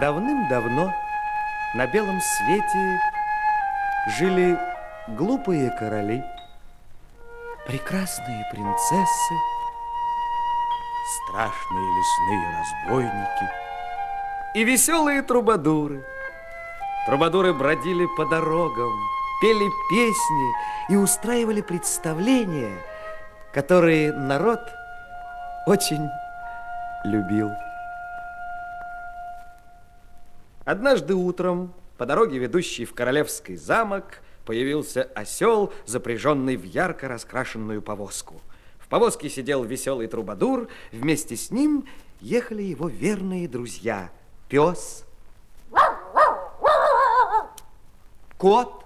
Давным-давно на белом свете жили глупые короли, прекрасные принцессы, страшные лесные разбойники и веселые трубадуры. Трубадуры бродили по дорогам, пели песни и устраивали представления, которые народ очень любил. Однажды утром по дороге, ведущей в Королевский замок, появился осел, запряженный в ярко раскрашенную повозку. В повозке сидел веселый трубадур, вместе с ним ехали его верные друзья. Пес, кот